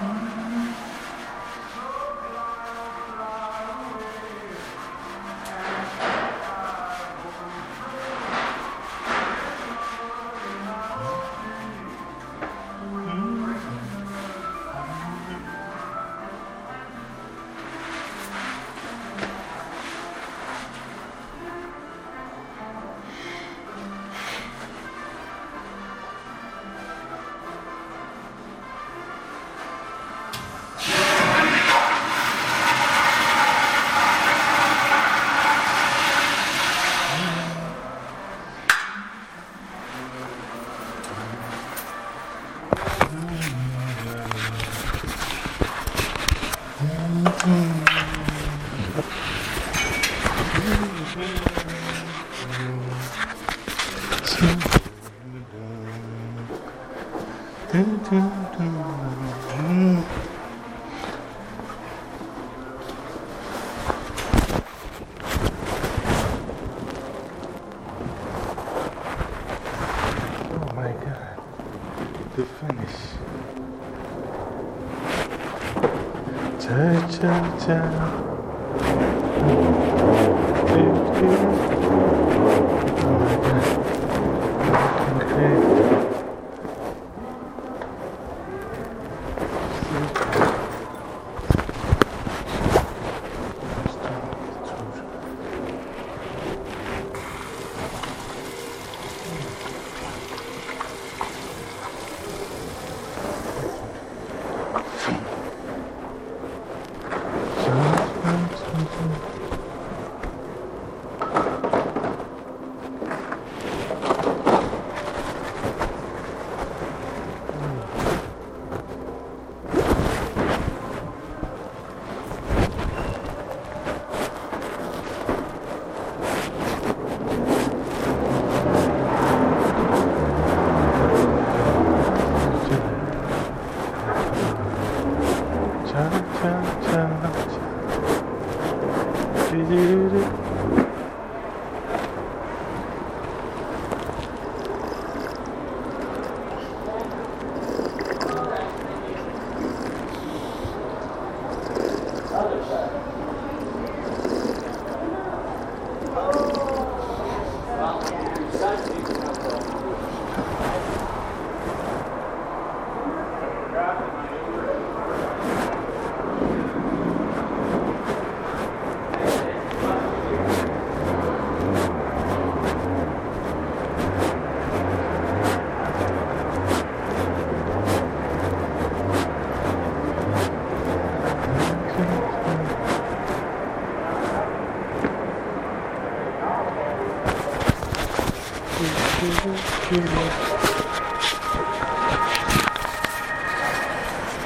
Mm-hmm. Mm-hmm. To finish. Cha cha cha. Sí, sí, sí. 음, 음, 음.